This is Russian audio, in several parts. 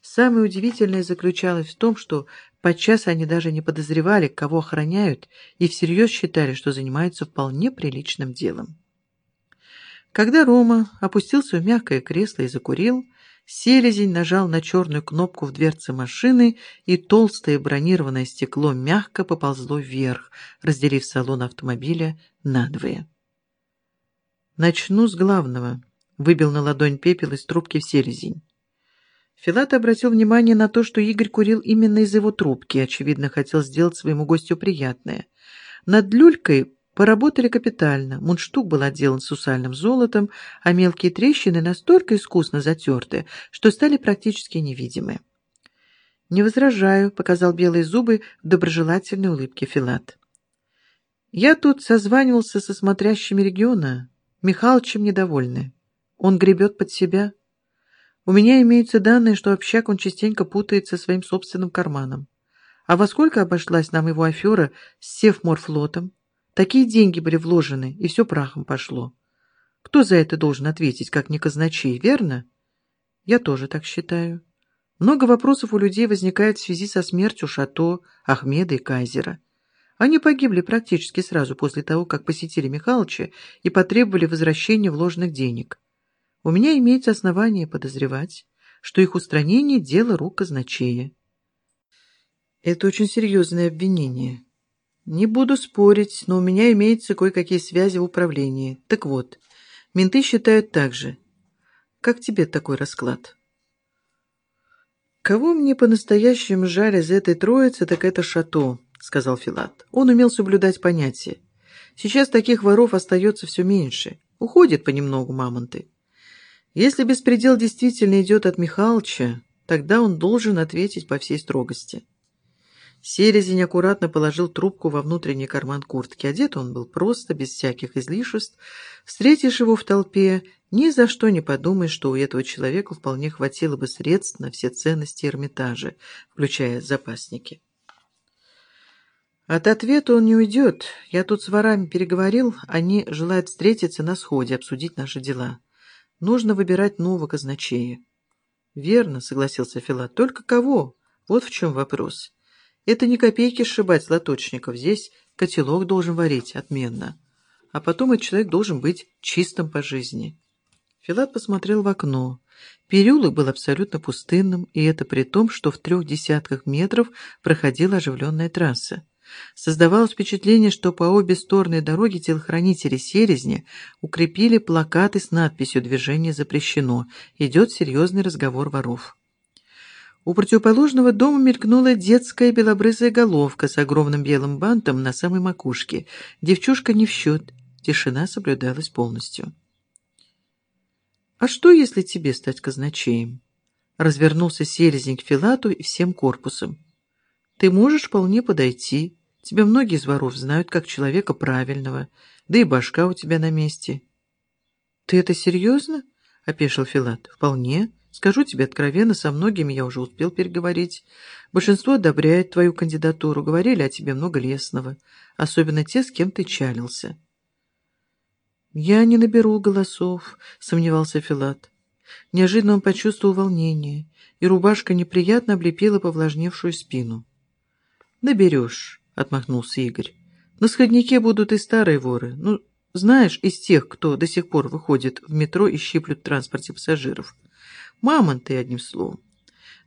Самое удивительное заключалось в том, что подчас они даже не подозревали, кого охраняют, и всерьез считали, что занимаются вполне приличным делом. Когда Рома опустился в мягкое кресло и закурил, селезень нажал на черную кнопку в дверце машины, и толстое бронированное стекло мягко поползло вверх, разделив салон автомобиля надвое. «Начну с главного», — выбил на ладонь пепел из трубки в селезень. Филат обратил внимание на то, что Игорь курил именно из его трубки, очевидно, хотел сделать своему гостю приятное. Над люлькой поработали капитально, мундштук был отделан сусальным золотом, а мелкие трещины настолько искусно затерты, что стали практически невидимы. «Не возражаю», — показал белые зубы в доброжелательной улыбке Филат. «Я тут созванивался со смотрящими региона. Михалычем недовольны. Он гребет под себя». У меня имеются данные, что общак он частенько путает со своим собственным карманом. А во сколько обошлась нам его афера с Севморфлотом? Такие деньги были вложены, и все прахом пошло. Кто за это должен ответить, как не казначей, верно? Я тоже так считаю. Много вопросов у людей возникает в связи со смертью Шато, Ахмеда и Кайзера. Они погибли практически сразу после того, как посетили Михалыча и потребовали возвращения вложенных денег. У меня имеется основание подозревать, что их устранение – дело рук казначея. Это очень серьезное обвинение. Не буду спорить, но у меня имеются кое-какие связи в управлении. Так вот, менты считают так же. Как тебе такой расклад? Кого мне по-настоящему жаль из этой троицы, так это Шато, сказал Филат. Он умел соблюдать понятия. Сейчас таких воров остается все меньше. Уходят понемногу мамонты. Если беспредел действительно идет от Михалыча, тогда он должен ответить по всей строгости. Селезень аккуратно положил трубку во внутренний карман куртки. Одет он был просто, без всяких излишеств. Встретишь его в толпе, ни за что не подумаешь, что у этого человека вполне хватило бы средств на все ценности Эрмитажа, включая запасники. От ответа он не уйдет. Я тут с ворами переговорил, они желают встретиться на сходе, обсудить наши дела. Нужно выбирать нового казначея. Верно, согласился Филат. Только кого? Вот в чем вопрос. Это не копейки сшибать с. Здесь котелок должен варить отменно. А потом этот человек должен быть чистым по жизни. Филат посмотрел в окно. Переулок был абсолютно пустынным, и это при том, что в трех десятках метров проходила оживленная трасса. Создавалось впечатление, что по обе стороны дороги телохранители Селезня укрепили плакаты с надписью «Движение запрещено. Идет серьезный разговор воров». У противоположного дома мелькнула детская белобрысая головка с огромным белым бантом на самой макушке. Девчушка не в счет. Тишина соблюдалась полностью. «А что, если тебе стать казначеем?» Развернулся селезень к Филату и всем корпусом. «Ты можешь вполне подойти» Тебя многие из воров знают как человека правильного, да и башка у тебя на месте. — Ты это серьезно? — опешил Филат. — Вполне. Скажу тебе откровенно, со многими я уже успел переговорить. Большинство одобряет твою кандидатуру, говорили о тебе много лестного, особенно те, с кем ты чалился. — Я не наберу голосов, — сомневался Филат. Неожиданно он почувствовал волнение, и рубашка неприятно облепила повлажневшую спину. — Наберешь отмахнулся Игорь. На сходнике будут и старые воры. Ну, знаешь, из тех, кто до сих пор выходит в метро и щиплют в транспорте пассажиров. Мамонты, одним словом.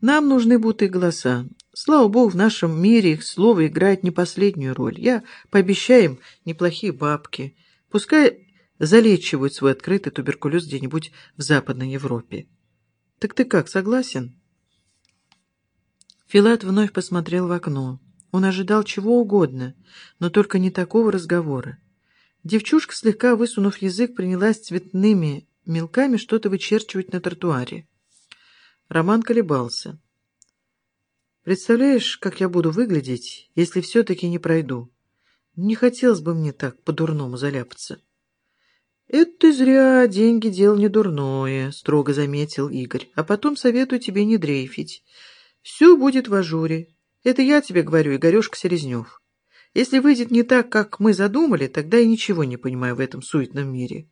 Нам нужны будут и голоса. Слава богу, в нашем мире их слово играет не последнюю роль. Я пообещаю им неплохие бабки. Пускай залечивают свой открытый туберкулез где-нибудь в Западной Европе. Так ты как, согласен? Филат вновь посмотрел в окно. Он ожидал чего угодно, но только не такого разговора. Девчушка, слегка высунув язык, принялась цветными мелками что-то вычерчивать на тротуаре. Роман колебался. «Представляешь, как я буду выглядеть, если все-таки не пройду? Не хотелось бы мне так по-дурному заляпаться». «Это ты зря, деньги — дело не дурное», — строго заметил Игорь. «А потом советую тебе не дрейфить. Все будет в ажуре. Это я тебе говорю, Игорешка Селезнев. Если выйдет не так, как мы задумали, тогда я ничего не понимаю в этом суетном мире.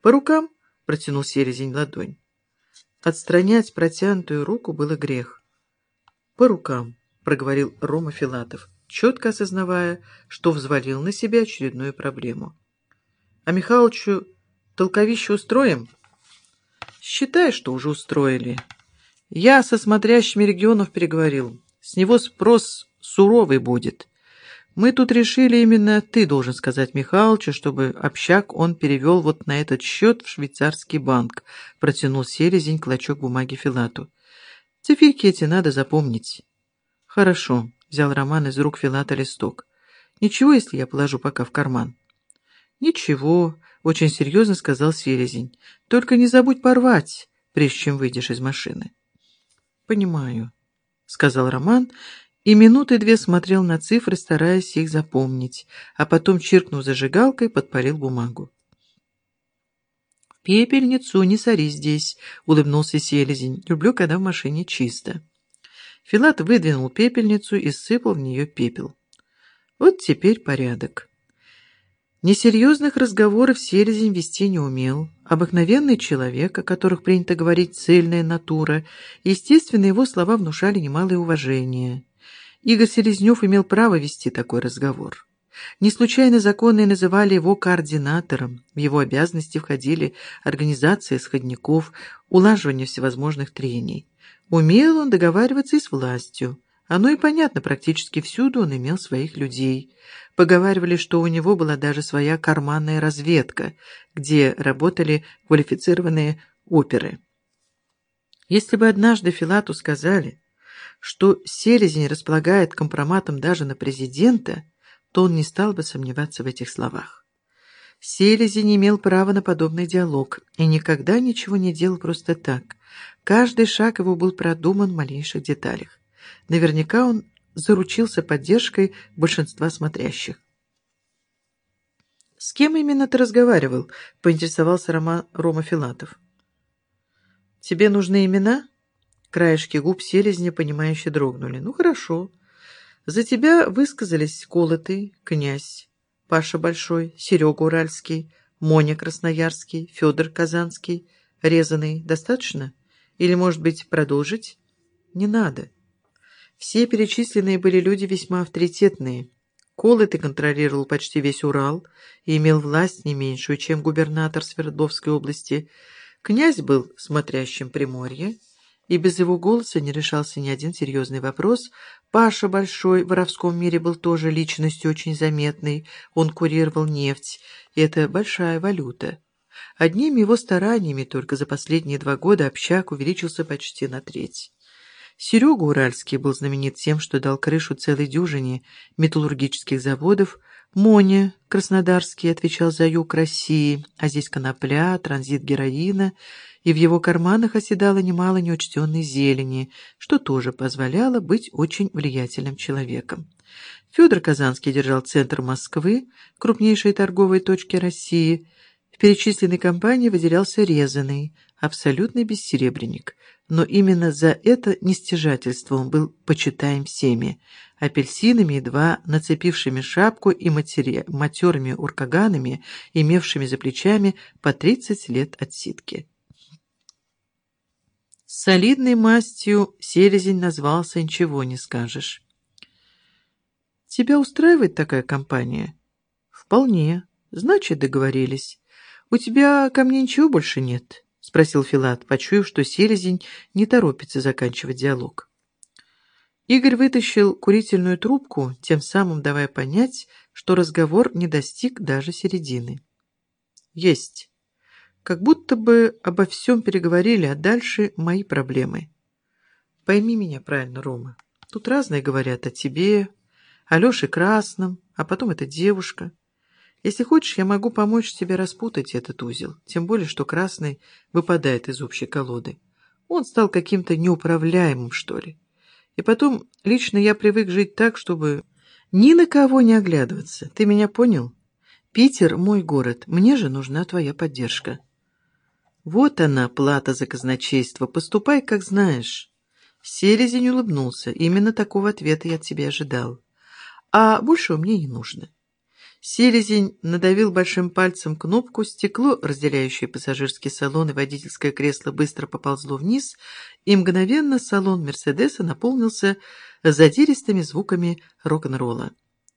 По рукам протянул Селезень ладонь. Отстранять протянутую руку было грех. «По рукам», — проговорил Рома Филатов, четко осознавая, что взвалил на себя очередную проблему. «А Михалычу толковище устроим?» «Считай, что уже устроили. Я со смотрящими регионов переговорил. С него спрос суровый будет. Мы тут решили именно ты должен сказать Михалычу, чтобы общак он перевел вот на этот счет в швейцарский банк. Протянул селезень клочок бумаги Филату. Циферки эти надо запомнить. Хорошо, взял Роман из рук Филата листок. Ничего, если я положу пока в карман. Ничего, очень серьезно сказал селезень. Только не забудь порвать, прежде чем выйдешь из машины. Понимаю, сказал Роман и минуты две смотрел на цифры, стараясь их запомнить, а потом, чиркнув зажигалкой, подпалил бумагу. «Пепельницу не сори здесь», — улыбнулся селезень. «Люблю, когда в машине чисто». Филат выдвинул пепельницу и сыпал в нее пепел. Вот теперь порядок. Несерьезных разговоров селезень вести не умел. Обыкновенный человек, о которых принято говорить цельная натура, естественно, его слова внушали немалое уважение. Игорь Селезнев имел право вести такой разговор. Не случайно законные называли его координатором. В его обязанности входили организация сходников, улаживание всевозможных трений. Умел он договариваться и с властью. Оно и понятно, практически всюду он имел своих людей. Поговаривали, что у него была даже своя карманная разведка, где работали квалифицированные оперы. Если бы однажды Филату сказали, что селезень располагает компроматом даже на президента, то он не стал бы сомневаться в этих словах. Селезень имел право на подобный диалог и никогда ничего не делал просто так. Каждый шаг его был продуман в малейших деталях. Наверняка он заручился поддержкой большинства смотрящих. «С кем именно ты разговаривал?» — поинтересовался Рома, Рома Филатов. «Тебе нужны имена?» Краешки губ селезня, понимающе дрогнули. «Ну, хорошо. За тебя высказались Колотый, князь, Паша Большой, Серега Уральский, Моня Красноярский, Федор Казанский, Резаный. Достаточно? Или, может быть, продолжить? Не надо. Все перечисленные были люди весьма авторитетные. Колотый контролировал почти весь Урал и имел власть не меньшую, чем губернатор Свердловской области. Князь был смотрящим Приморье, и без его голоса не решался ни один серьезный вопрос. Паша Большой в воровском мире был тоже личностью очень заметной, он курировал нефть, и это большая валюта. Одними его стараниями только за последние два года общак увеличился почти на треть. Серега Уральский был знаменит тем, что дал крышу целой дюжине металлургических заводов, Моня Краснодарский отвечал за юг России, а здесь конопля, транзит героина — и в его карманах оседало немало неучтенной зелени, что тоже позволяло быть очень влиятельным человеком. Федор Казанский держал центр Москвы, крупнейшей торговой точки России. В перечисленной компании выделялся резанный, абсолютный бессеребренник, но именно за это нестяжательство он был почитаем всеми, апельсинами, едва нацепившими шапку и матери... матерыми уркаганами, имевшими за плечами по 30 лет отсидки. Солидной мастью селезень назвался, ничего не скажешь. Тебя устраивает такая компания? Вполне. Значит, договорились. У тебя ко мне ничего больше нет? Спросил Филат, почуяв, что селезень не торопится заканчивать диалог. Игорь вытащил курительную трубку, тем самым давая понять, что разговор не достиг даже середины. «Есть. Как будто бы обо всем переговорили, а дальше мои проблемы. Пойми меня правильно, Рома. Тут разные говорят о тебе, о Леше Красном, а потом эта девушка. Если хочешь, я могу помочь тебе распутать этот узел, тем более, что Красный выпадает из общей колоды. Он стал каким-то неуправляемым, что ли. И потом, лично я привык жить так, чтобы ни на кого не оглядываться. Ты меня понял? Питер — мой город, мне же нужна твоя поддержка. Вот она, плата за казначейство. Поступай, как знаешь. Селезень улыбнулся. Именно такого ответа я от тебя ожидал. А больше мне не нужно. Селезень надавил большим пальцем кнопку, стекло, разделяющее пассажирский салон и водительское кресло, быстро поползло вниз, и мгновенно салон «Мерседеса» наполнился задиристыми звуками рок-н-ролла.